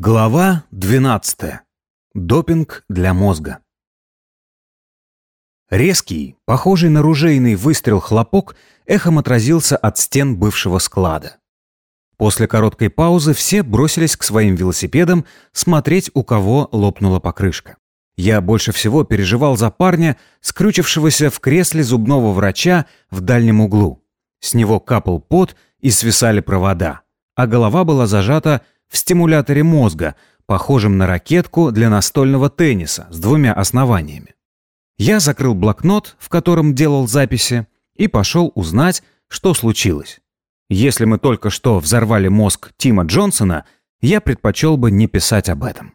Глава 12. Допинг для мозга. Резкий, похожий на ружейный выстрел хлопок эхом отразился от стен бывшего склада. После короткой паузы все бросились к своим велосипедам смотреть, у кого лопнула покрышка. Я больше всего переживал за парня, скрючившегося в кресле зубного врача в дальнем углу. С него капал пот и свисали провода, а голова была зажата в стимуляторе мозга, похожем на ракетку для настольного тенниса с двумя основаниями. Я закрыл блокнот, в котором делал записи, и пошел узнать, что случилось. Если мы только что взорвали мозг Тима Джонсона, я предпочел бы не писать об этом.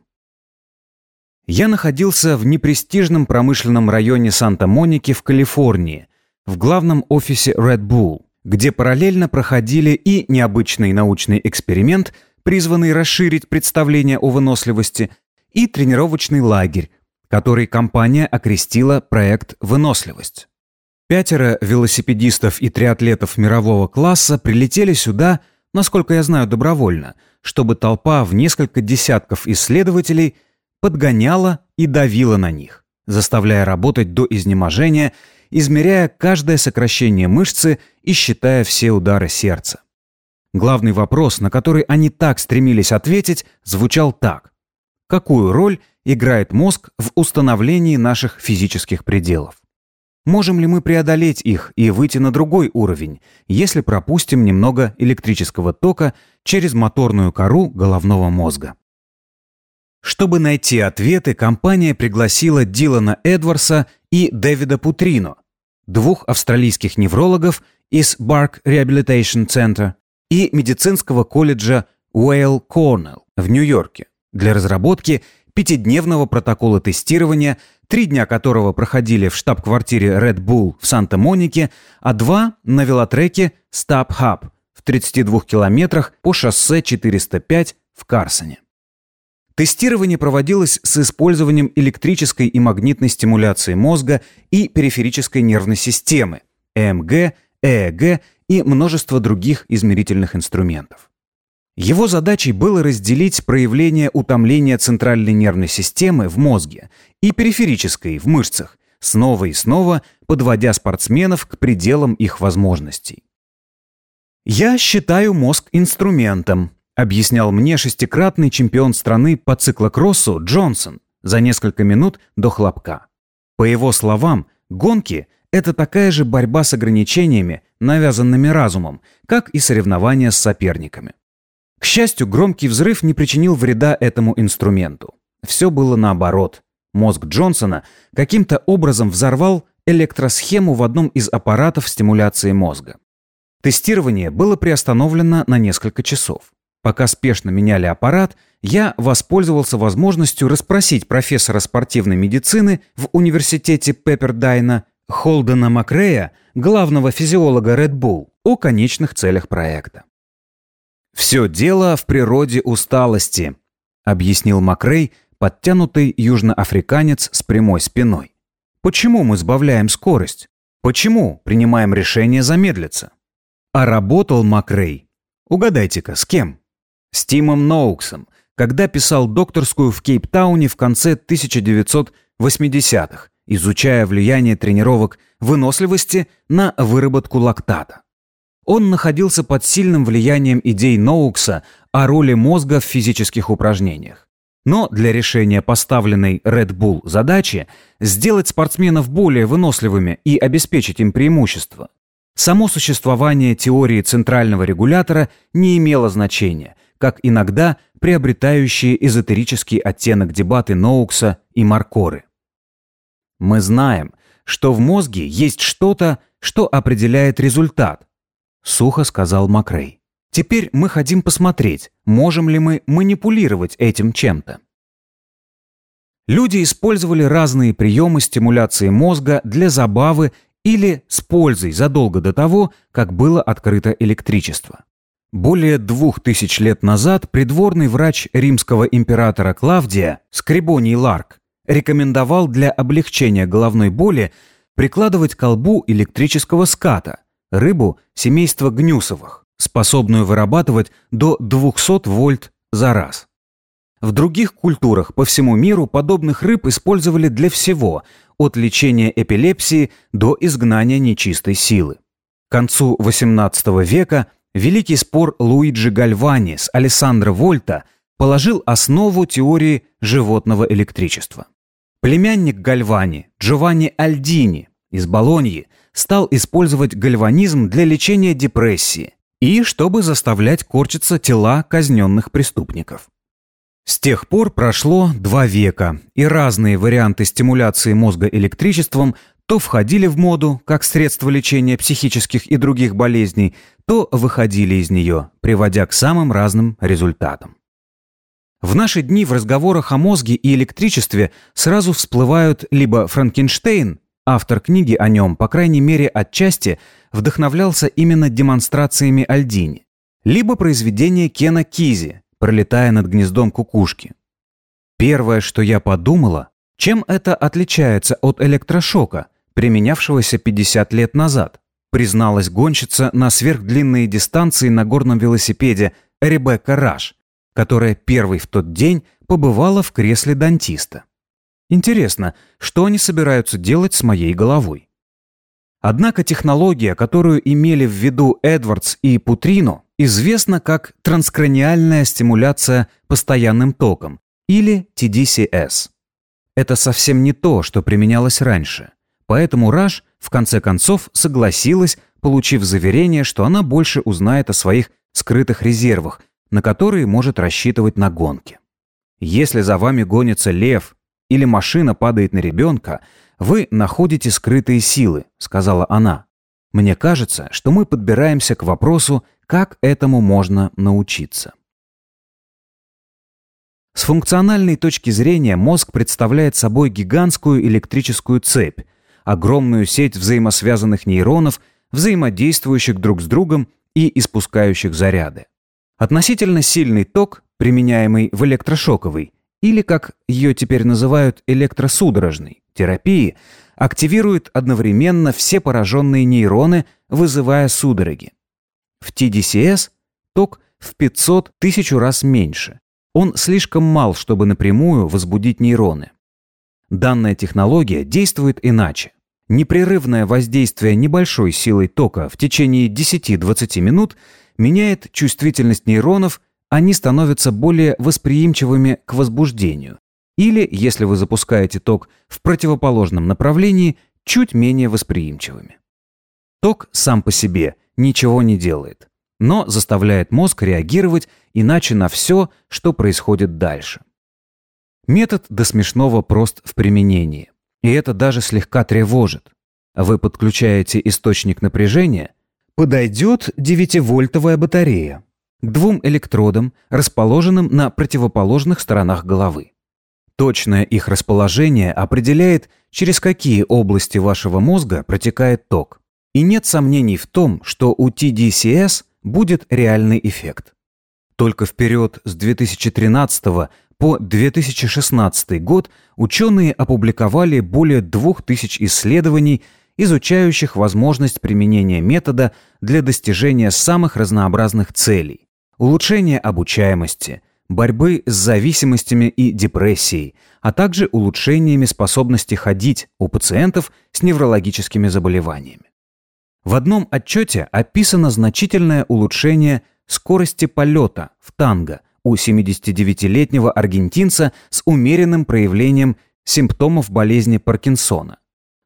Я находился в непрестижном промышленном районе Санта-Моники в Калифорнии, в главном офисе Red Bull, где параллельно проходили и необычный научный эксперимент – призванный расширить представление о выносливости, и тренировочный лагерь, который компания окрестила проект «Выносливость». Пятеро велосипедистов и триатлетов мирового класса прилетели сюда, насколько я знаю, добровольно, чтобы толпа в несколько десятков исследователей подгоняла и давила на них, заставляя работать до изнеможения, измеряя каждое сокращение мышцы и считая все удары сердца. Главный вопрос, на который они так стремились ответить, звучал так. Какую роль играет мозг в установлении наших физических пределов? Можем ли мы преодолеть их и выйти на другой уровень, если пропустим немного электрического тока через моторную кору головного мозга? Чтобы найти ответы, компания пригласила Дилана Эдварса и Дэвида Путрино, двух австралийских неврологов из Bark Rehabilitation Center, и медицинского колледжа Уэйл Корнелл в Нью-Йорке для разработки пятидневного протокола тестирования, три дня которого проходили в штаб-квартире Red Bull в Санта-Монике, а два на велотреке Stop Hub в 32 километрах по шоссе 405 в Карсоне. Тестирование проводилось с использованием электрической и магнитной стимуляции мозга и периферической нервной системы, ЭМГ, ЭЭГ и множество других измерительных инструментов. Его задачей было разделить проявление утомления центральной нервной системы в мозге и периферической в мышцах, снова и снова подводя спортсменов к пределам их возможностей. «Я считаю мозг инструментом», объяснял мне шестикратный чемпион страны по циклокроссу Джонсон за несколько минут до хлопка. По его словам, гонки это такая же борьба с ограничениями, навязанными разумом, как и соревнования с соперниками. К счастью, громкий взрыв не причинил вреда этому инструменту. Все было наоборот. Мозг Джонсона каким-то образом взорвал электросхему в одном из аппаратов стимуляции мозга. Тестирование было приостановлено на несколько часов. Пока спешно меняли аппарат, я воспользовался возможностью расспросить профессора спортивной медицины в университете Пеппердайна Холдена Макрея, главного физиолога Red Bull, о конечных целях проекта. «Все дело в природе усталости», — объяснил Макрей, подтянутый южноафриканец с прямой спиной. «Почему мы сбавляем скорость? Почему принимаем решение замедлиться?» А работал Макрей. Угадайте-ка, с кем? С Тимом Ноуксом, когда писал докторскую в Кейптауне в конце 1980-х изучая влияние тренировок выносливости на выработку лактата. Он находился под сильным влиянием идей Ноукса о роли мозга в физических упражнениях. Но для решения поставленной Red Bull задачи сделать спортсменов более выносливыми и обеспечить им преимущество, само существование теории центрального регулятора не имело значения, как иногда приобретающие эзотерический оттенок дебаты Ноукса и Маркоры. Мы знаем, что в мозге есть что-то, что определяет результат, сухо сказал Макрей. Теперь мы хотим посмотреть, можем ли мы манипулировать этим чем-то. Люди использовали разные приемы стимуляции мозга для забавы или с пользой задолго до того, как было открыто электричество. Более двух тысяч лет назад придворный врач римского императора Клавдия Скрибоний Ларк рекомендовал для облегчения головной боли прикладывать к колбу электрического ската, рыбу семейства гнюсовых, способную вырабатывать до 200 вольт за раз. В других культурах по всему миру подобных рыб использовали для всего, от лечения эпилепсии до изгнания нечистой силы. К концу XVIII века великий спор Луиджи Гальвани с Алессандро Вольта положил основу теории животного электричества. Племянник Гальвани, Джованни Альдини из Болоньи, стал использовать гальванизм для лечения депрессии и чтобы заставлять корчиться тела казненных преступников. С тех пор прошло два века, и разные варианты стимуляции мозга электричеством то входили в моду как средство лечения психических и других болезней, то выходили из нее, приводя к самым разным результатам. В наши дни в разговорах о мозге и электричестве сразу всплывают либо Франкенштейн, автор книги о нем, по крайней мере отчасти, вдохновлялся именно демонстрациями Альдини, либо произведение Кена Кизи, пролетая над гнездом кукушки. Первое, что я подумала, чем это отличается от электрошока, применявшегося 50 лет назад, призналась гонщица на сверхдлинные дистанции на горном велосипеде Ребекка Раш, которая первой в тот день побывала в кресле дантиста. Интересно, что они собираются делать с моей головой? Однако технология, которую имели в виду Эдвардс и Путрино, известна как транскраниальная стимуляция постоянным током или TDCS. Это совсем не то, что применялось раньше. Поэтому Раш в конце концов согласилась, получив заверение, что она больше узнает о своих скрытых резервах, на которые может рассчитывать на гонке. Если за вами гонится лев или машина падает на ребенка, вы находите скрытые силы, сказала она. Мне кажется, что мы подбираемся к вопросу, как этому можно научиться. С функциональной точки зрения мозг представляет собой гигантскую электрическую цепь, огромную сеть взаимосвязанных нейронов, взаимодействующих друг с другом и испускающих заряды. Относительно сильный ток, применяемый в электрошоковой, или, как ее теперь называют, электросудорожной терапии, активирует одновременно все пораженные нейроны, вызывая судороги. В TDCS ток в 500 тысячу раз меньше. Он слишком мал, чтобы напрямую возбудить нейроны. Данная технология действует иначе. Непрерывное воздействие небольшой силой тока в течение 10-20 минут меняет чувствительность нейронов, они становятся более восприимчивыми к возбуждению. Или, если вы запускаете ток в противоположном направлении, чуть менее восприимчивыми. Ток сам по себе ничего не делает, но заставляет мозг реагировать иначе на все, что происходит дальше. Метод до смешного прост в применении, и это даже слегка тревожит. Вы подключаете источник напряжения, подойдет 9-вольтовая батарея к двум электродам, расположенным на противоположных сторонах головы. Точное их расположение определяет, через какие области вашего мозга протекает ток. И нет сомнений в том, что у TDCS будет реальный эффект. Только вперед с 2013 по 2016 год ученые опубликовали более 2000 исследований, изучающих возможность применения метода для достижения самых разнообразных целей. Улучшения обучаемости, борьбы с зависимостями и депрессией, а также улучшениями способности ходить у пациентов с неврологическими заболеваниями. В одном отчете описано значительное улучшение скорости полета в танго у 79-летнего аргентинца с умеренным проявлением симптомов болезни Паркинсона.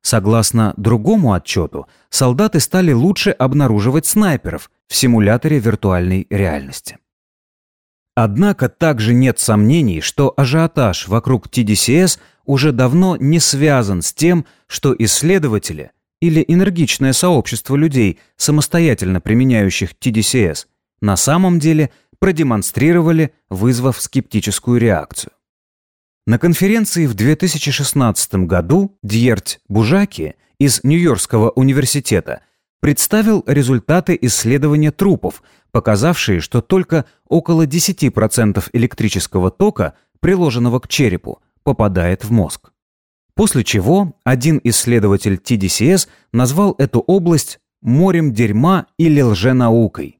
Согласно другому отчету, солдаты стали лучше обнаруживать снайперов в симуляторе виртуальной реальности. Однако также нет сомнений, что ажиотаж вокруг TDCS уже давно не связан с тем, что исследователи или энергичное сообщество людей, самостоятельно применяющих TDCS, на самом деле продемонстрировали, вызвав скептическую реакцию. На конференции в 2016 году Дьерть Бужаки из Нью-Йоркского университета представил результаты исследования трупов, показавшие, что только около 10% электрического тока, приложенного к черепу, попадает в мозг. После чего один исследователь TDCS назвал эту область «морем дерьма» или «лженаукой».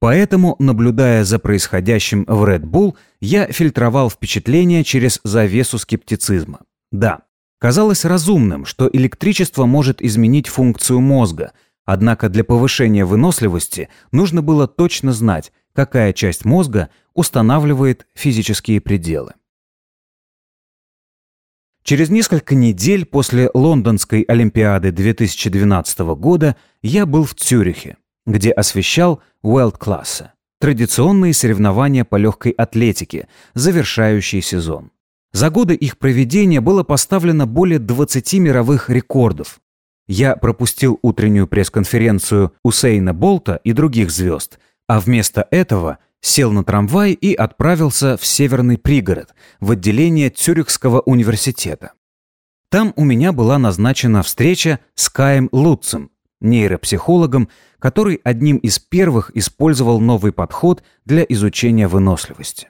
Поэтому, наблюдая за происходящим в Red Bull, я фильтровал впечатления через завесу скептицизма. Да, казалось разумным, что электричество может изменить функцию мозга, однако для повышения выносливости нужно было точно знать, какая часть мозга устанавливает физические пределы. Через несколько недель после Лондонской Олимпиады 2012 года я был в Цюрихе, где освещал Уэлд-класса – традиционные соревнования по легкой атлетике, завершающий сезон. За годы их проведения было поставлено более 20 мировых рекордов. Я пропустил утреннюю пресс-конференцию Усейна Болта и других звезд, а вместо этого сел на трамвай и отправился в северный пригород, в отделение Цюрихского университета. Там у меня была назначена встреча с Каем Лутцем, нейропсихологом, который одним из первых использовал новый подход для изучения выносливости.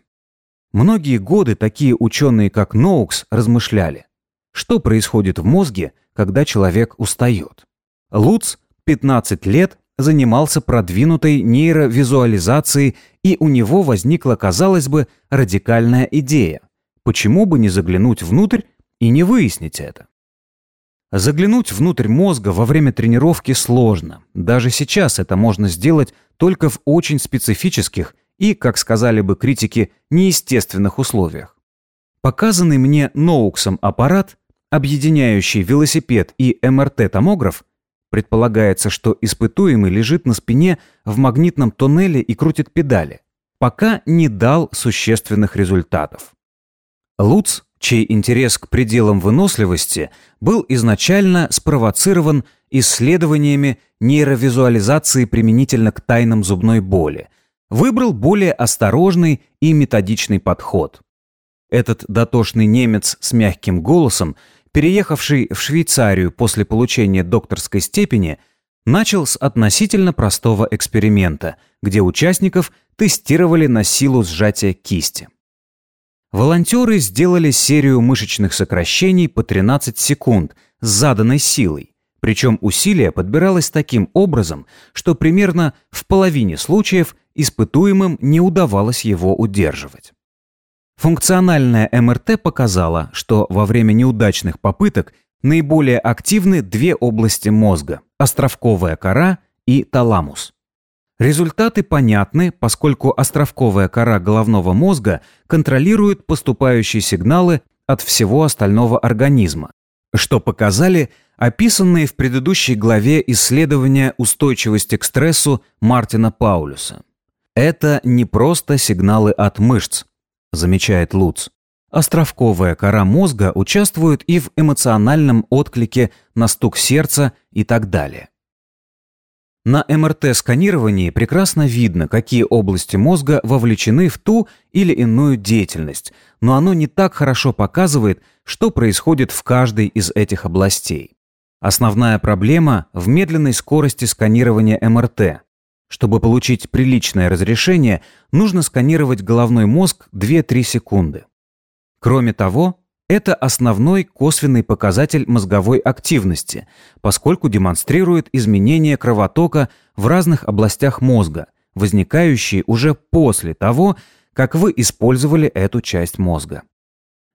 Многие годы такие ученые, как Ноукс, размышляли, что происходит в мозге, когда человек устает. Луц 15 лет занимался продвинутой нейровизуализацией, и у него возникла, казалось бы, радикальная идея. Почему бы не заглянуть внутрь и не выяснить это? Заглянуть внутрь мозга во время тренировки сложно. Даже сейчас это можно сделать только в очень специфических и, как сказали бы критики, неестественных условиях. Показанный мне Ноуксом аппарат, объединяющий велосипед и МРТ-томограф, Предполагается, что испытуемый лежит на спине в магнитном тоннеле и крутит педали, пока не дал существенных результатов. Луц, чей интерес к пределам выносливости был изначально спровоцирован исследованиями нейровизуализации применительно к тайнам зубной боли, выбрал более осторожный и методичный подход. Этот дотошный немец с мягким голосом переехавший в Швейцарию после получения докторской степени, начал с относительно простого эксперимента, где участников тестировали на силу сжатия кисти. Волонтеры сделали серию мышечных сокращений по 13 секунд с заданной силой, причем усилие подбиралось таким образом, что примерно в половине случаев испытуемым не удавалось его удерживать. Функциональная МРТ показала, что во время неудачных попыток наиболее активны две области мозга – островковая кора и таламус. Результаты понятны, поскольку островковая кора головного мозга контролирует поступающие сигналы от всего остального организма, что показали описанные в предыдущей главе исследования устойчивости к стрессу Мартина Паулюса. Это не просто сигналы от мышц, замечает Луц. Островковая кора мозга участвует и в эмоциональном отклике на стук сердца и так далее. На МРТ-сканировании прекрасно видно, какие области мозга вовлечены в ту или иную деятельность, но оно не так хорошо показывает, что происходит в каждой из этих областей. Основная проблема в медленной скорости сканирования МРТ. Чтобы получить приличное разрешение, нужно сканировать головной мозг 2-3 секунды. Кроме того, это основной косвенный показатель мозговой активности, поскольку демонстрирует изменения кровотока в разных областях мозга, возникающие уже после того, как вы использовали эту часть мозга.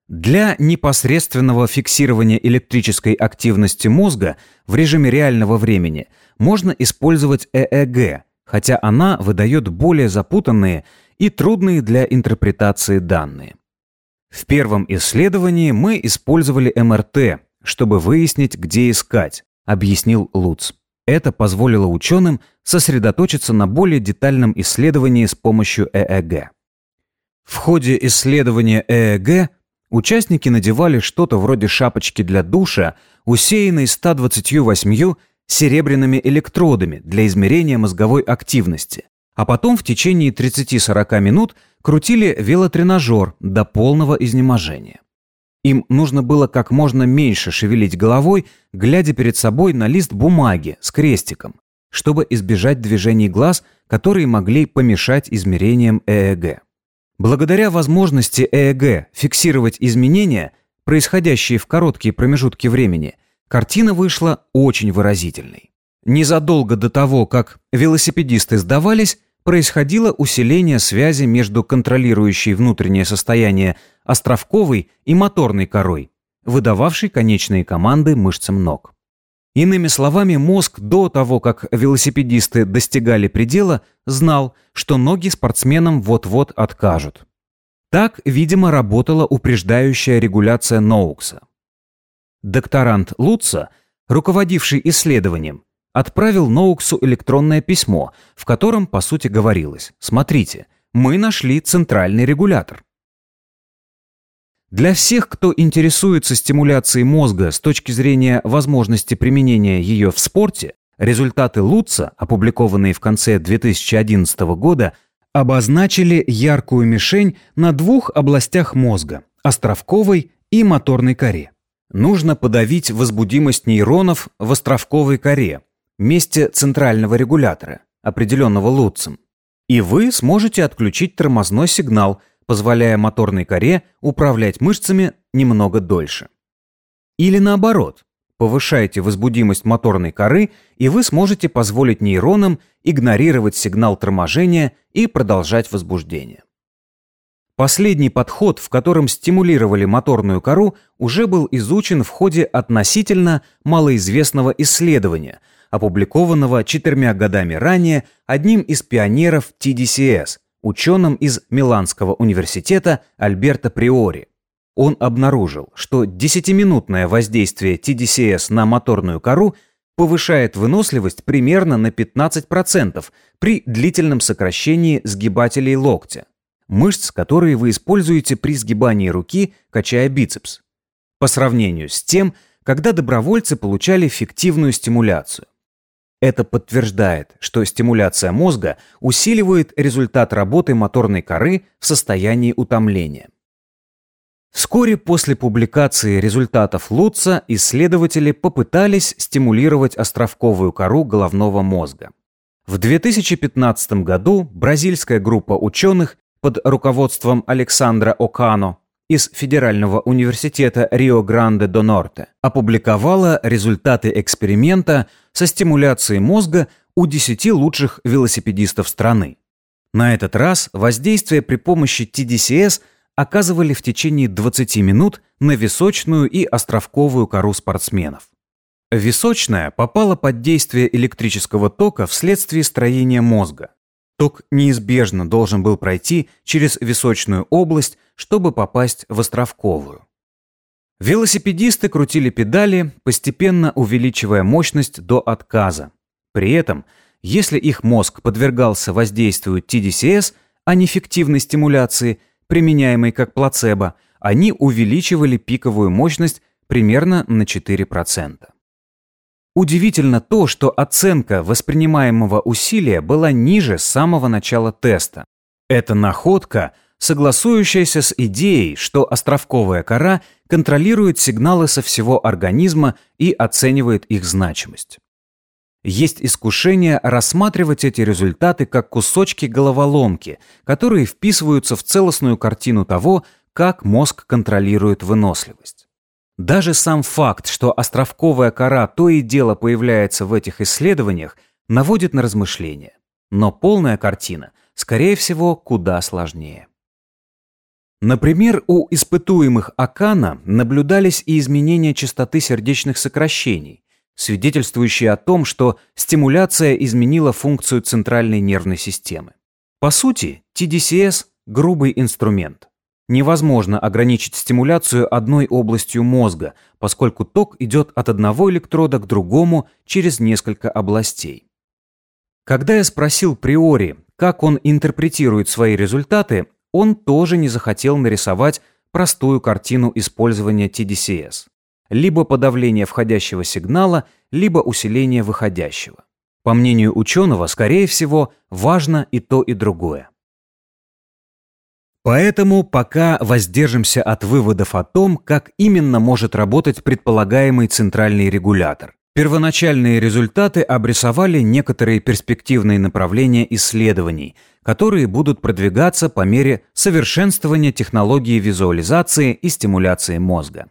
Для непосредственного фиксирования электрической активности мозга в режиме реального времени можно использовать ЭЭГ – хотя она выдает более запутанные и трудные для интерпретации данные. В первом исследовании мы использовали МРТ, чтобы выяснить, где искать, объяснил Луц. Это позволило ученым сосредоточиться на более детальном исследовании с помощью ЭЭГ. В ходе исследования ЭЭГ участники надевали что-то вроде шапочки для душа, усеянной 128 серебряными электродами для измерения мозговой активности, а потом в течение 30-40 минут крутили велотренажер до полного изнеможения. Им нужно было как можно меньше шевелить головой, глядя перед собой на лист бумаги с крестиком, чтобы избежать движений глаз, которые могли помешать измерениям ЭЭГ. Благодаря возможности ЭЭГ фиксировать изменения, происходящие в короткие промежутки времени, Картина вышла очень выразительной. Незадолго до того, как велосипедисты сдавались, происходило усиление связи между контролирующей внутреннее состояние островковой и моторной корой, выдававшей конечные команды мышцам ног. Иными словами, мозг до того, как велосипедисты достигали предела, знал, что ноги спортсменам вот-вот откажут. Так, видимо, работала упреждающая регуляция Ноукса. Докторант Лутца, руководивший исследованием, отправил Ноуксу электронное письмо, в котором, по сути, говорилось «Смотрите, мы нашли центральный регулятор». Для всех, кто интересуется стимуляцией мозга с точки зрения возможности применения ее в спорте, результаты Лутца, опубликованные в конце 2011 года, обозначили яркую мишень на двух областях мозга – островковой и моторной коре. Нужно подавить возбудимость нейронов в островковой коре, месте центрального регулятора, определенного Лутцем. И вы сможете отключить тормозной сигнал – позволяя моторной коре управлять мышцами немного дольше. Или наоборот, повышайте возбудимость моторной коры, и вы сможете позволить нейронам игнорировать сигнал торможения и продолжать возбуждение. Последний подход, в котором стимулировали моторную кору, уже был изучен в ходе относительно малоизвестного исследования, опубликованного четырьмя годами ранее одним из пионеров TDCS, ученым из Миланского университета Альберто Приори. Он обнаружил, что 10-минутное воздействие TDCS на моторную кору повышает выносливость примерно на 15% при длительном сокращении сгибателей локтя, мышц, которые вы используете при сгибании руки, качая бицепс, по сравнению с тем, когда добровольцы получали фиктивную стимуляцию. Это подтверждает, что стимуляция мозга усиливает результат работы моторной коры в состоянии утомления. Вскоре после публикации результатов Лутца исследователи попытались стимулировать островковую кору головного мозга. В 2015 году бразильская группа ученых под руководством Александра Окано из Федерального университета Рио-Гранде-до-Норте опубликовала результаты эксперимента со стимуляцией мозга у 10 лучших велосипедистов страны. На этот раз воздействие при помощи TDCS оказывали в течение 20 минут на височную и островковую кору спортсменов. Височная попала под действие электрического тока вследствие строения мозга. Ток неизбежно должен был пройти через височную область, чтобы попасть в островковую. Велосипедисты крутили педали, постепенно увеличивая мощность до отказа. При этом, если их мозг подвергался воздействию TDCS, а не фиктивной стимуляции, применяемой как плацебо, они увеличивали пиковую мощность примерно на 4%. Удивительно то, что оценка воспринимаемого усилия была ниже с самого начала теста. Эта находка, согласующаяся с идеей, что островковая кора контролирует сигналы со всего организма и оценивает их значимость. Есть искушение рассматривать эти результаты как кусочки головоломки, которые вписываются в целостную картину того, как мозг контролирует выносливость. Даже сам факт, что островковая кора то и дело появляется в этих исследованиях, наводит на размышления. Но полная картина, скорее всего, куда сложнее. Например, у испытуемых Акана наблюдались и изменения частоты сердечных сокращений, свидетельствующие о том, что стимуляция изменила функцию центральной нервной системы. По сути, TDCS – грубый инструмент. Невозможно ограничить стимуляцию одной областью мозга, поскольку ток идет от одного электрода к другому через несколько областей. Когда я спросил Приори, как он интерпретирует свои результаты, он тоже не захотел нарисовать простую картину использования TDCS. Либо подавление входящего сигнала, либо усиление выходящего. По мнению ученого, скорее всего, важно и то, и другое. Поэтому пока воздержимся от выводов о том, как именно может работать предполагаемый центральный регулятор. Первоначальные результаты обрисовали некоторые перспективные направления исследований, которые будут продвигаться по мере совершенствования технологии визуализации и стимуляции мозга.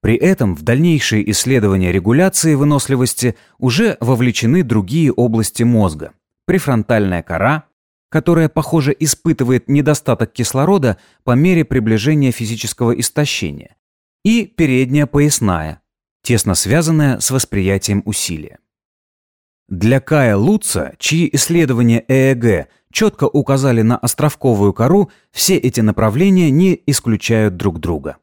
При этом в дальнейшие исследования регуляции выносливости уже вовлечены другие области мозга – префронтальная кора, которая, похоже, испытывает недостаток кислорода по мере приближения физического истощения, и передняя поясная, тесно связанная с восприятием усилия. Для Кая Луца, чьи исследования ЭЭГ четко указали на островковую кору, все эти направления не исключают друг друга.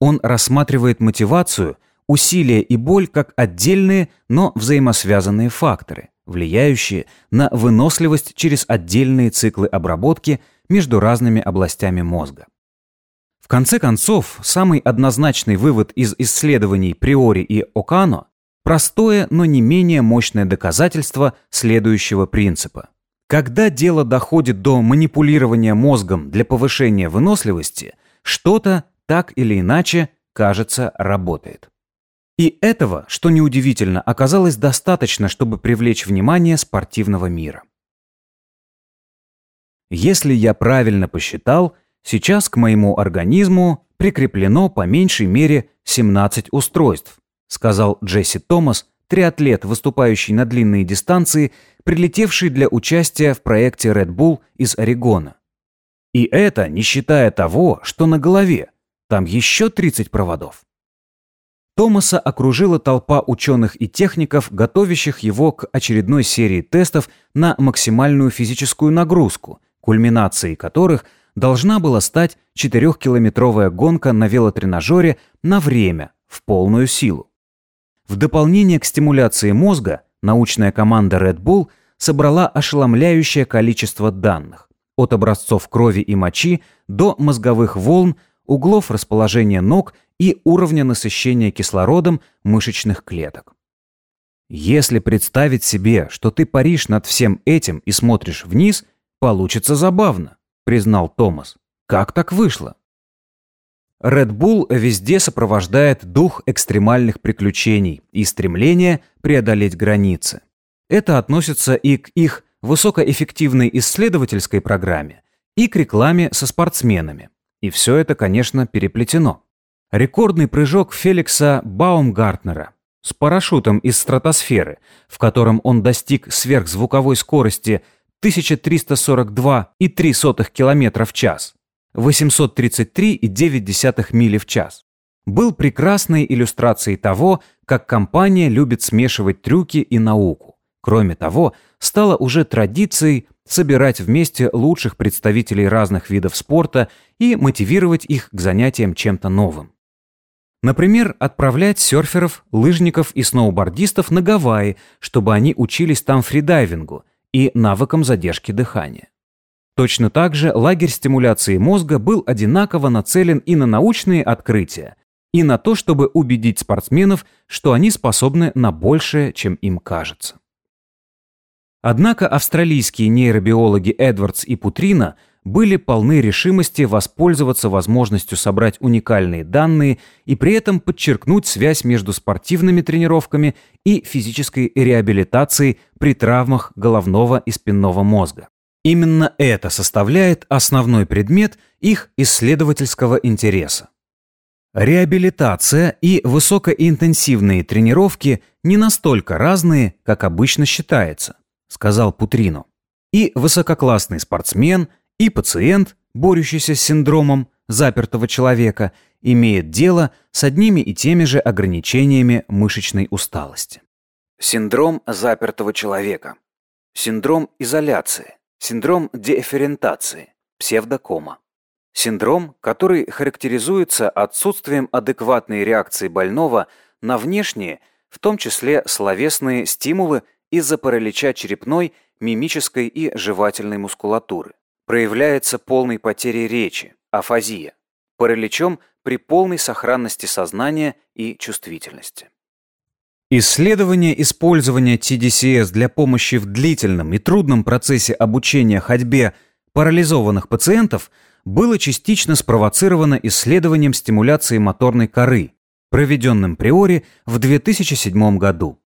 Он рассматривает мотивацию, усилия и боль как отдельные, но взаимосвязанные факторы, влияющие на выносливость через отдельные циклы обработки между разными областями мозга. В конце концов, самый однозначный вывод из исследований Приори и Окано Простое, но не менее мощное доказательство следующего принципа. Когда дело доходит до манипулирования мозгом для повышения выносливости, что-то так или иначе, кажется, работает. И этого, что неудивительно, оказалось достаточно, чтобы привлечь внимание спортивного мира. Если я правильно посчитал, сейчас к моему организму прикреплено по меньшей мере 17 устройств, сказал Джесси Томас, триатлет, выступающий на длинные дистанции, прилетевший для участия в проекте Red Bull из Орегона. И это не считая того, что на голове. Там еще 30 проводов. Томаса окружила толпа ученых и техников, готовящих его к очередной серии тестов на максимальную физическую нагрузку, кульминацией которых должна была стать четырехкилометровая гонка на велотренажере на время, в полную силу. В дополнение к стимуляции мозга, научная команда Red Bull собрала ошеломляющее количество данных. От образцов крови и мочи до мозговых волн, углов расположения ног и уровня насыщения кислородом мышечных клеток. Если представить себе, что ты паришь над всем этим и смотришь вниз, получится забавно, признал Томас. Как так вышло? Red Bull везде сопровождает дух экстремальных приключений и стремление преодолеть границы. Это относится и к их высокоэффективной исследовательской программе, и к рекламе со спортсменами. И все это, конечно, переплетено. Рекордный прыжок Феликса Баумгартнера с парашютом из стратосферы, в котором он достиг сверхзвуковой скорости 1342,3 км в час, 833,9 мили в час, был прекрасной иллюстрацией того, как компания любит смешивать трюки и науку. Кроме того, стало уже традицией собирать вместе лучших представителей разных видов спорта и мотивировать их к занятиям чем-то новым. Например, отправлять серферов, лыжников и сноубордистов на Гавайи, чтобы они учились там фридайвингу и навыкам задержки дыхания. Точно так же лагерь стимуляции мозга был одинаково нацелен и на научные открытия, и на то, чтобы убедить спортсменов, что они способны на большее, чем им кажется. Однако австралийские нейробиологи Эдвардс и Путрина были полны решимости воспользоваться возможностью собрать уникальные данные и при этом подчеркнуть связь между спортивными тренировками и физической реабилитацией при травмах головного и спинного мозга. Именно это составляет основной предмет их исследовательского интереса. Реабилитация и высокоинтенсивные тренировки не настолько разные, как обычно считается, сказал Путрино. И высококлассный спортсмен, и пациент, борющийся с синдромом запертого человека, имеет дело с одними и теми же ограничениями мышечной усталости. Синдром запертого человека. Синдром изоляции. Синдром деэферентации, псевдокома. Синдром, который характеризуется отсутствием адекватной реакции больного на внешние, в том числе словесные стимулы из-за паралича черепной, мимической и жевательной мускулатуры. Проявляется полной потерей речи, афазия, параличом при полной сохранности сознания и чувствительности. Исследование использования TDCS для помощи в длительном и трудном процессе обучения ходьбе парализованных пациентов было частично спровоцировано исследованием стимуляции моторной коры, проведенным Приори в 2007 году.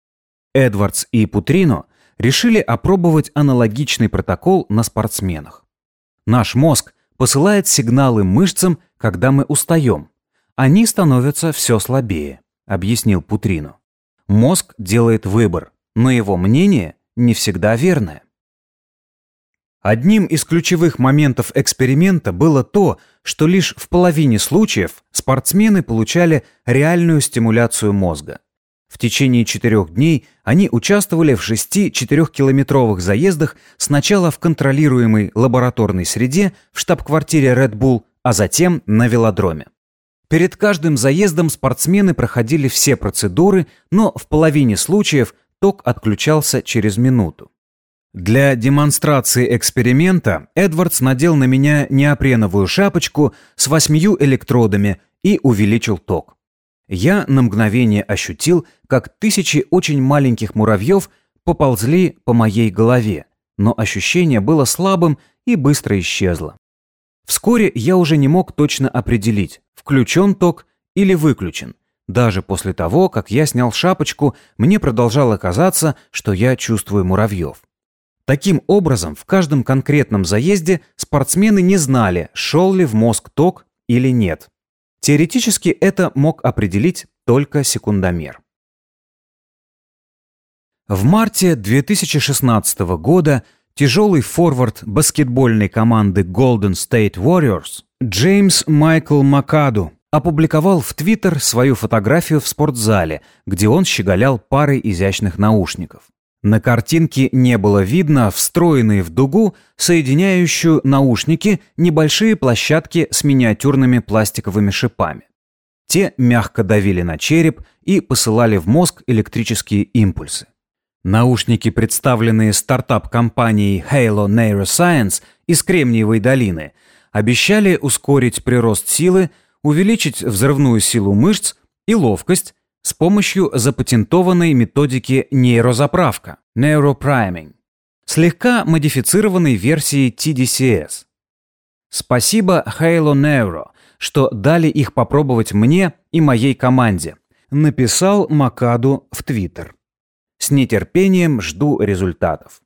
Эдвардс и Путрино решили опробовать аналогичный протокол на спортсменах. Наш мозг посылает сигналы мышцам, когда мы устаем. Они становятся все слабее, объяснил Путрино. Мозг делает выбор, но его мнение не всегда верное. Одним из ключевых моментов эксперимента было то, что лишь в половине случаев спортсмены получали реальную стимуляцию мозга. В течение четырех дней они участвовали в шести четырехкилометровых заездах сначала в контролируемой лабораторной среде в штаб-квартире Red Bull, а затем на велодроме. Перед каждым заездом спортсмены проходили все процедуры, но в половине случаев ток отключался через минуту. Для демонстрации эксперимента Эдвардс надел на меня неопреновую шапочку с восьмию электродами и увеличил ток я на мгновение ощутил, как тысячи очень маленьких муравьев поползли по моей голове, но ощущение было слабым и быстро исчезло. Вскоре я уже не мог точно определить, включен ток или выключен. Даже после того, как я снял шапочку, мне продолжало казаться, что я чувствую муравьев. Таким образом, в каждом конкретном заезде спортсмены не знали, шел ли в мозг ток или нет. Теоретически это мог определить только секундомер. В марте 2016 года тяжелый форвард баскетбольной команды Golden State Warriors Джеймс Майкл Макаду опубликовал в Твиттер свою фотографию в спортзале, где он щеголял парой изящных наушников. На картинке не было видно встроенные в дугу, соединяющую наушники, небольшие площадки с миниатюрными пластиковыми шипами. Те мягко давили на череп и посылали в мозг электрические импульсы. Наушники, представленные стартап-компанией Halo Neuroscience из Кремниевой долины, обещали ускорить прирост силы, увеличить взрывную силу мышц и ловкость, с помощью запатентованной методики нейрозаправка Neuropriming, слегка модифицированной версии TDCS. Спасибо Halo Neuro, что дали их попробовать мне и моей команде, написал Макаду в Твиттер. С нетерпением жду результатов.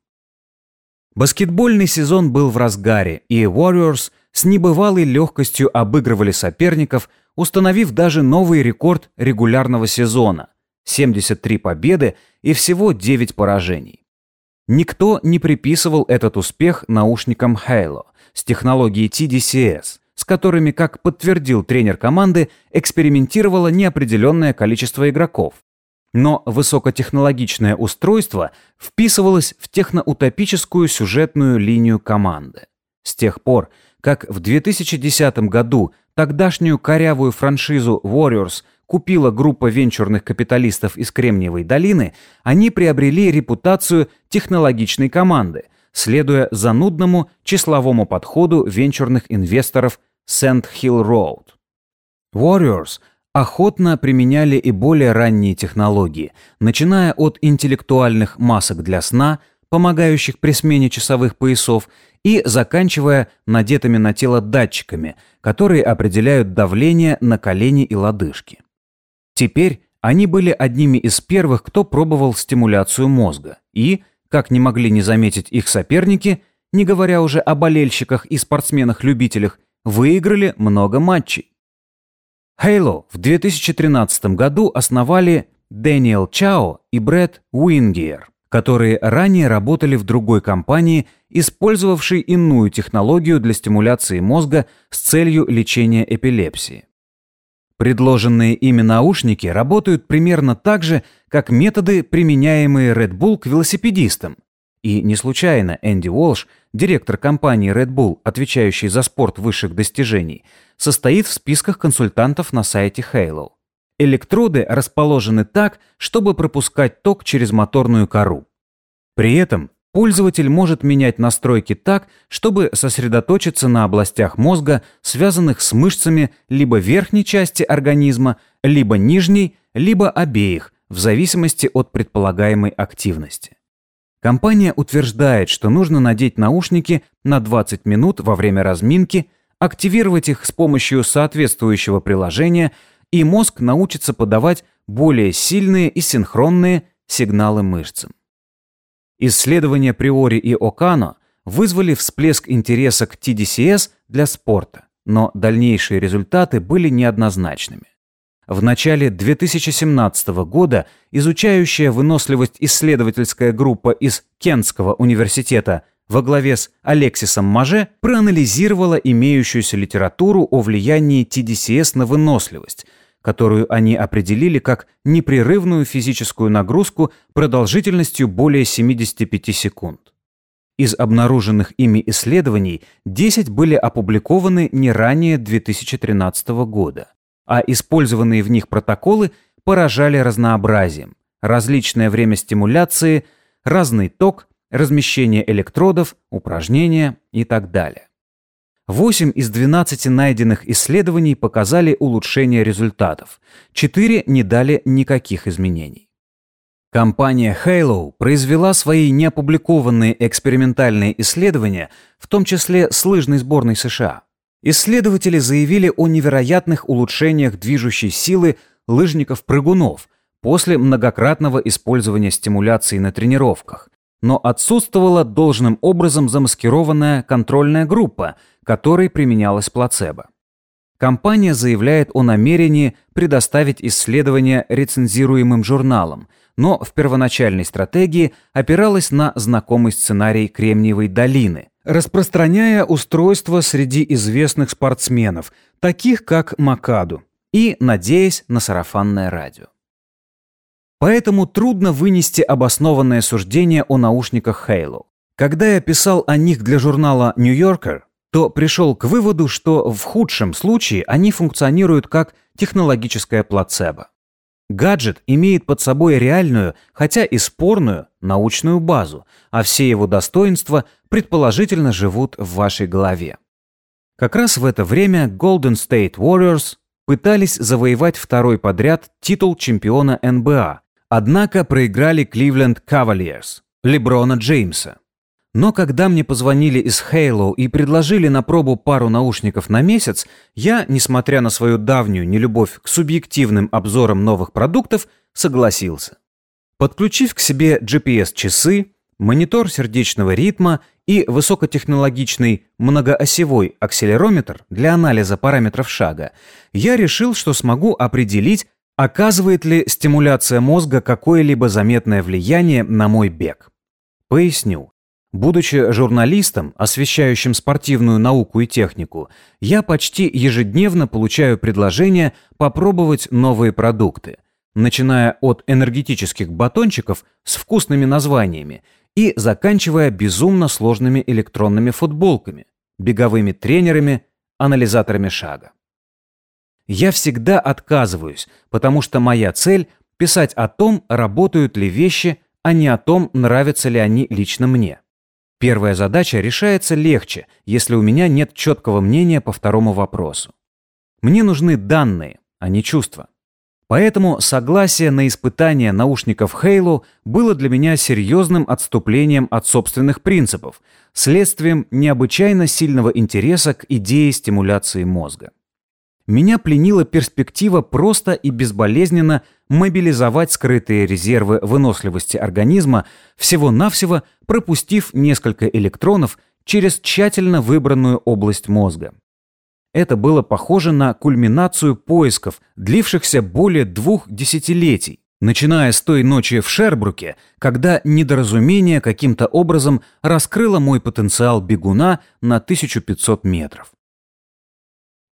Баскетбольный сезон был в разгаре, и Warriors с небывалой легкостью обыгрывали соперников – установив даже новый рекорд регулярного сезона – 73 победы и всего 9 поражений. Никто не приписывал этот успех наушникам Halo с технологией TDCS, с которыми, как подтвердил тренер команды, экспериментировало неопределенное количество игроков. Но высокотехнологичное устройство вписывалось в техноутопическую сюжетную линию команды. С тех пор, как в 2010 году Тогдашнюю корявую франшизу Warriors купила группа венчурных капиталистов из Кремниевой долины, они приобрели репутацию технологичной команды, следуя занудному числовому подходу венчурных инвесторов Sand Hill Road. Warriors охотно применяли и более ранние технологии, начиная от интеллектуальных масок для сна, помогающих при смене часовых поясов, и заканчивая надетыми на тело датчиками, которые определяют давление на колени и лодыжки. Теперь они были одними из первых, кто пробовал стимуляцию мозга и, как не могли не заметить их соперники, не говоря уже о болельщиках и спортсменах-любителях, выиграли много матчей. Halo в 2013 году основали Дэниел Чао и Брэд Уингер которые ранее работали в другой компании, использовавшей иную технологию для стимуляции мозга с целью лечения эпилепсии. Предложенные ими наушники работают примерно так же, как методы, применяемые Red Bull к велосипедистам. И не случайно Энди Уолш, директор компании Red Bull, отвечающий за спорт высших достижений, состоит в списках консультантов на сайте Halo. Электроды расположены так, чтобы пропускать ток через моторную кору. При этом пользователь может менять настройки так, чтобы сосредоточиться на областях мозга, связанных с мышцами либо верхней части организма, либо нижней, либо обеих, в зависимости от предполагаемой активности. Компания утверждает, что нужно надеть наушники на 20 минут во время разминки, активировать их с помощью соответствующего приложения – и мозг научится подавать более сильные и синхронные сигналы мышцам. Исследования Приори и Окано вызвали всплеск интереса к TDCS для спорта, но дальнейшие результаты были неоднозначными. В начале 2017 года изучающая выносливость исследовательская группа из Кентского университета во главе с Алексисом Маже проанализировала имеющуюся литературу о влиянии TDCS на выносливость, которую они определили как непрерывную физическую нагрузку продолжительностью более 75 секунд. Из обнаруженных ими исследований 10 были опубликованы не ранее 2013 года, а использованные в них протоколы поражали разнообразием, различное время стимуляции, разный ток, размещение электродов, упражнения и так далее. 8 из 12 найденных исследований показали улучшение результатов, 4 не дали никаких изменений. Компания Halo произвела свои неопубликованные экспериментальные исследования, в том числе с лыжной сборной США. Исследователи заявили о невероятных улучшениях движущей силы лыжников-прыгунов после многократного использования стимуляции на тренировках, но отсутствовала должным образом замаскированная контрольная группа, которой применялась плацебо. Компания заявляет о намерении предоставить исследования рецензируемым журналам – но в первоначальной стратегии опиралась на знакомый сценарий Кремниевой долины, распространяя устройство среди известных спортсменов, таких как Макаду, и надеясь на сарафанное радио. Поэтому трудно вынести обоснованное суждение о наушниках Halo. Когда я писал о них для журнала New Yorker, то пришел к выводу, что в худшем случае они функционируют как технологическая плацебо. Гаджет имеет под собой реальную, хотя и спорную, научную базу, а все его достоинства предположительно живут в вашей голове. Как раз в это время Golden State Warriors пытались завоевать второй подряд титул чемпиона НБА, однако проиграли Cleveland Cavaliers, Леброна Джеймса. Но когда мне позвонили из Halo и предложили на пробу пару наушников на месяц, я, несмотря на свою давнюю нелюбовь к субъективным обзорам новых продуктов, согласился. Подключив к себе GPS-часы, монитор сердечного ритма и высокотехнологичный многоосевой акселерометр для анализа параметров шага, я решил, что смогу определить, оказывает ли стимуляция мозга какое-либо заметное влияние на мой бег. Поясню. Будучи журналистом, освещающим спортивную науку и технику, я почти ежедневно получаю предложения попробовать новые продукты, начиная от энергетических батончиков с вкусными названиями и заканчивая безумно сложными электронными футболками, беговыми тренерами, анализаторами шага. Я всегда отказываюсь, потому что моя цель – писать о том, работают ли вещи, а не о том, нравятся ли они лично мне. Первая задача решается легче, если у меня нет четкого мнения по второму вопросу. Мне нужны данные, а не чувства. Поэтому согласие на испытание наушников Halo было для меня серьезным отступлением от собственных принципов, следствием необычайно сильного интереса к идее стимуляции мозга. Меня пленила перспектива просто и безболезненно мобилизовать скрытые резервы выносливости организма, всего-навсего пропустив несколько электронов через тщательно выбранную область мозга. Это было похоже на кульминацию поисков, длившихся более двух десятилетий, начиная с той ночи в Шербруке, когда недоразумение каким-то образом раскрыло мой потенциал бегуна на 1500 метров.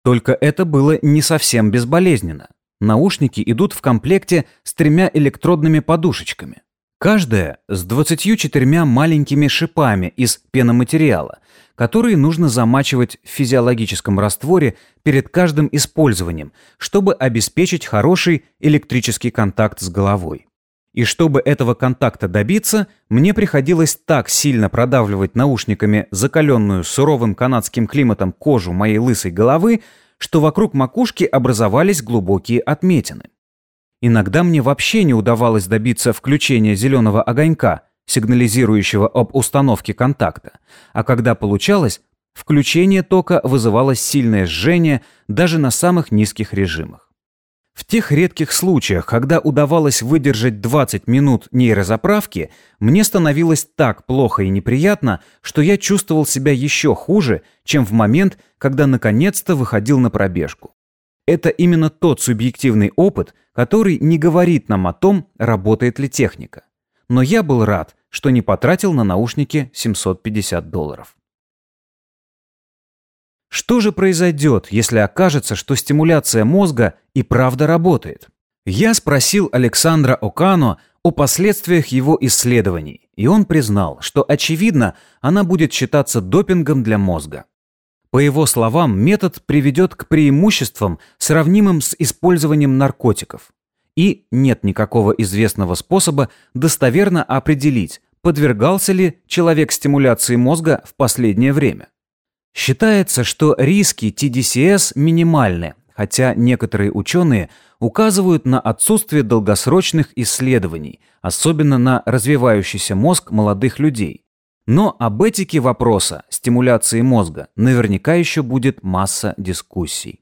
Только это было не совсем безболезненно. Наушники идут в комплекте с тремя электродными подушечками. Каждая с 24 маленькими шипами из пеноматериала, которые нужно замачивать в физиологическом растворе перед каждым использованием, чтобы обеспечить хороший электрический контакт с головой. И чтобы этого контакта добиться, мне приходилось так сильно продавливать наушниками закаленную суровым канадским климатом кожу моей лысой головы, что вокруг макушки образовались глубокие отметины. Иногда мне вообще не удавалось добиться включения зеленого огонька, сигнализирующего об установке контакта, а когда получалось, включение тока вызывало сильное жжение даже на самых низких режимах. В тех редких случаях, когда удавалось выдержать 20 минут нейрозаправки, мне становилось так плохо и неприятно, что я чувствовал себя еще хуже, чем в момент, когда наконец-то выходил на пробежку. Это именно тот субъективный опыт, который не говорит нам о том, работает ли техника. Но я был рад, что не потратил на наушники 750 долларов. Что же произойдет, если окажется, что стимуляция мозга и правда работает? Я спросил Александра Окано о последствиях его исследований, и он признал, что, очевидно, она будет считаться допингом для мозга. По его словам, метод приведет к преимуществам, сравнимым с использованием наркотиков. И нет никакого известного способа достоверно определить, подвергался ли человек стимуляции мозга в последнее время. Считается, что риски TDCS минимальны, хотя некоторые ученые указывают на отсутствие долгосрочных исследований, особенно на развивающийся мозг молодых людей. Но об этике вопроса стимуляции мозга наверняка еще будет масса дискуссий.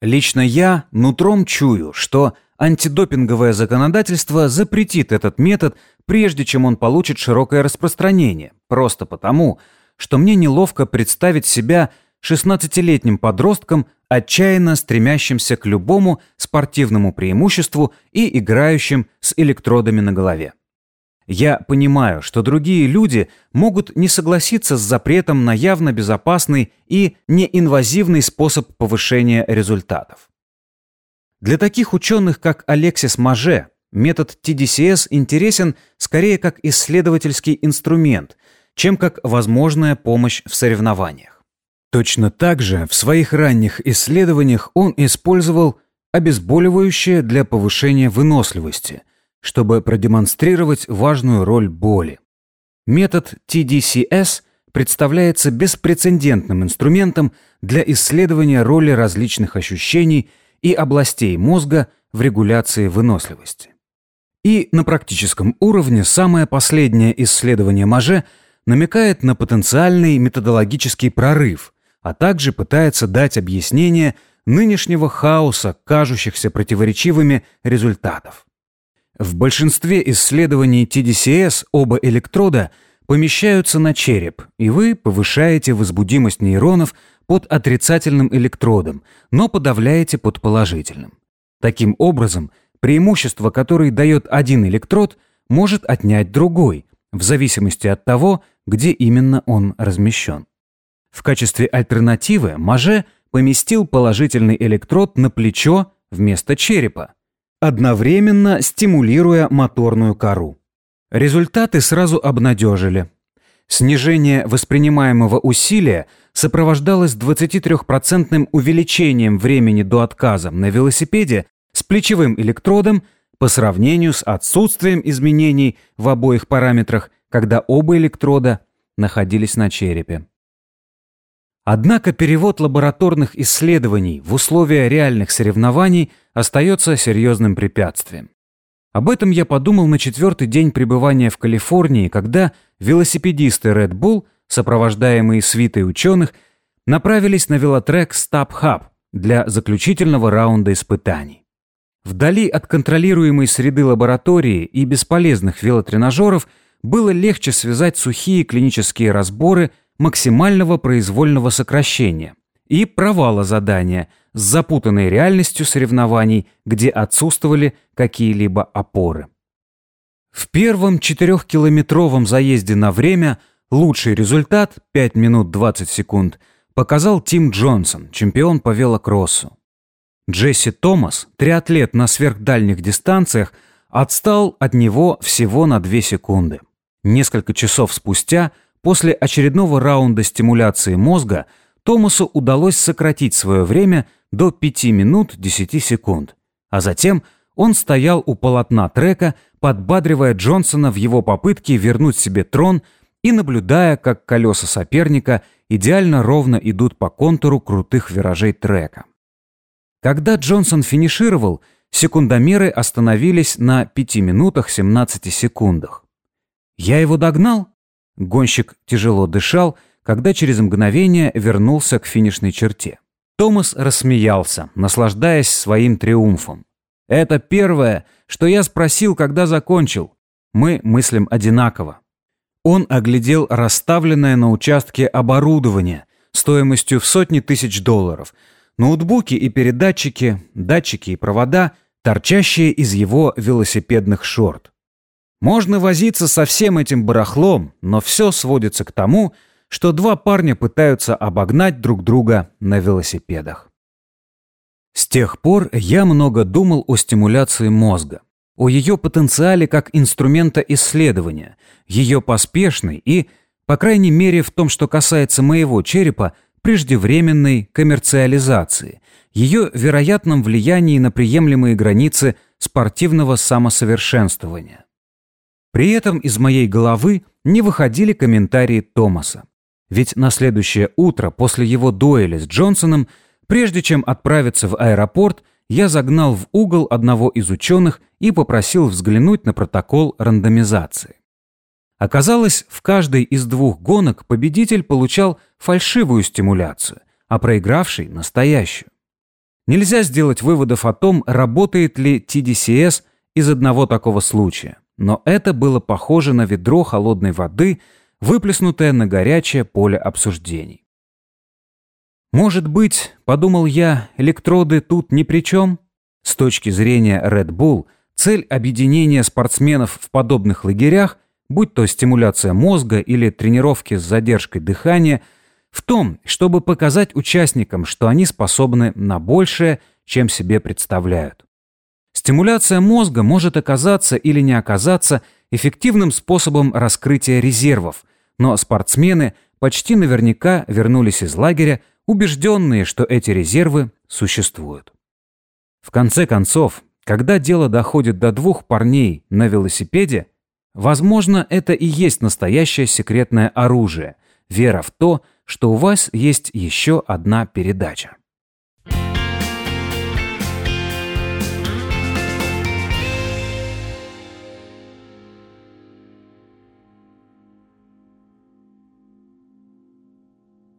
Лично я нутром чую, что антидопинговое законодательство запретит этот метод, прежде чем он получит широкое распространение, просто потому, что мне неловко представить себя 16-летним подростком, отчаянно стремящимся к любому спортивному преимуществу и играющим с электродами на голове. Я понимаю, что другие люди могут не согласиться с запретом на явно безопасный и неинвазивный способ повышения результатов. Для таких ученых, как Алексис Маже, метод TDCS интересен скорее как исследовательский инструмент, чем как возможная помощь в соревнованиях. Точно так же в своих ранних исследованиях он использовал обезболивающее для повышения выносливости, чтобы продемонстрировать важную роль боли. Метод TDCS представляется беспрецедентным инструментом для исследования роли различных ощущений и областей мозга в регуляции выносливости. И на практическом уровне самое последнее исследование Маже – намекает на потенциальный методологический прорыв, а также пытается дать объяснение нынешнего хаоса, кажущихся противоречивыми результатов. В большинстве исследований TDCS оба электрода помещаются на череп, и вы повышаете возбудимость нейронов под отрицательным электродом, но подавляете под положительным. Таким образом, преимущество, которое дает один электрод, может отнять другой, в зависимости от того, где именно он размещен. В качестве альтернативы Маже поместил положительный электрод на плечо вместо черепа, одновременно стимулируя моторную кору. Результаты сразу обнадежили. Снижение воспринимаемого усилия сопровождалось 23% увеличением времени до отказа на велосипеде с плечевым электродом по сравнению с отсутствием изменений в обоих параметрах когда оба электрода находились на черепе. Однако перевод лабораторных исследований в условия реальных соревнований остается серьезным препятствием. Об этом я подумал на четвертый день пребывания в Калифорнии, когда велосипедисты Red Bull, сопровождаемые свитой ученых, направились на велотрек Stop Hub для заключительного раунда испытаний. Вдали от контролируемой среды лаборатории и бесполезных велотренажеров – было легче связать сухие клинические разборы максимального произвольного сокращения и провала задания с запутанной реальностью соревнований, где отсутствовали какие-либо опоры. В первом четырехкилометровом заезде на время лучший результат 5 минут 20 секунд показал Тим Джонсон, чемпион по велокроссу. Джесси Томас, триатлет на сверхдальних дистанциях, отстал от него всего на 2 секунды. Несколько часов спустя, после очередного раунда стимуляции мозга, Томасу удалось сократить свое время до 5 минут 10 секунд. А затем он стоял у полотна трека, подбадривая Джонсона в его попытке вернуть себе трон и наблюдая, как колеса соперника идеально ровно идут по контуру крутых виражей трека. Когда Джонсон финишировал, секундомеры остановились на 5 минутах 17 секундах. «Я его догнал?» Гонщик тяжело дышал, когда через мгновение вернулся к финишной черте. Томас рассмеялся, наслаждаясь своим триумфом. «Это первое, что я спросил, когда закончил. Мы мыслим одинаково». Он оглядел расставленное на участке оборудование стоимостью в сотни тысяч долларов, ноутбуки и передатчики, датчики и провода, торчащие из его велосипедных шорт. Можно возиться со всем этим барахлом, но все сводится к тому, что два парня пытаются обогнать друг друга на велосипедах. С тех пор я много думал о стимуляции мозга, о ее потенциале как инструмента исследования, ее поспешной и, по крайней мере в том, что касается моего черепа, преждевременной коммерциализации, ее вероятном влиянии на приемлемые границы спортивного самосовершенствования. При этом из моей головы не выходили комментарии Томаса. Ведь на следующее утро после его дуэли с Джонсоном, прежде чем отправиться в аэропорт, я загнал в угол одного из ученых и попросил взглянуть на протокол рандомизации. Оказалось, в каждой из двух гонок победитель получал фальшивую стимуляцию, а проигравший – настоящую. Нельзя сделать выводов о том, работает ли TDCS из одного такого случая но это было похоже на ведро холодной воды, выплеснутое на горячее поле обсуждений. «Может быть, — подумал я, — электроды тут ни при чем? С точки зрения Red Bull, цель объединения спортсменов в подобных лагерях, будь то стимуляция мозга или тренировки с задержкой дыхания, в том, чтобы показать участникам, что они способны на большее, чем себе представляют. Стимуляция мозга может оказаться или не оказаться эффективным способом раскрытия резервов, но спортсмены почти наверняка вернулись из лагеря, убежденные, что эти резервы существуют. В конце концов, когда дело доходит до двух парней на велосипеде, возможно, это и есть настоящее секретное оружие – вера в то, что у вас есть еще одна передача.